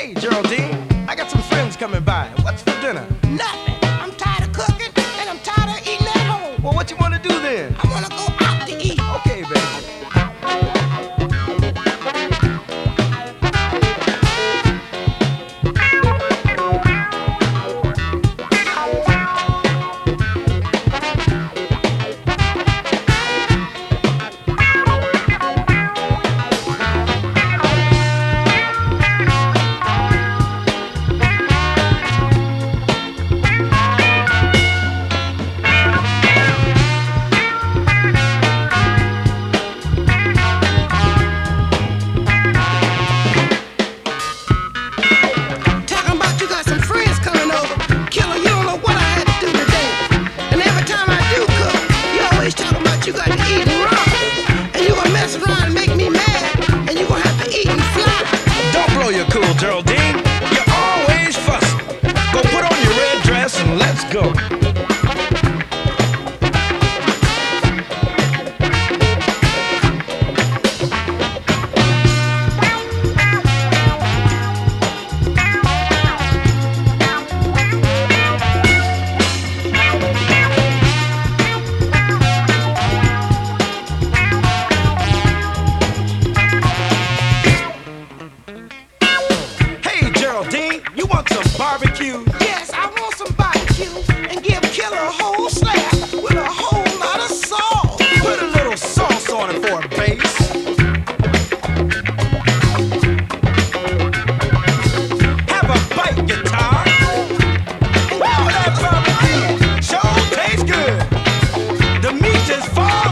Hey, Geraldine, I got some friends coming by. What's for dinner? Nothing. I'm tired of cooking and I'm tired of eating at home. Well, what you want to do then? I want to go Hey, Geraldine, you want some barbecue? Yes, I want some barbecue. And give Killer a whole slab with a whole lot of sauce. Put a little sauce on it for a base. Just fall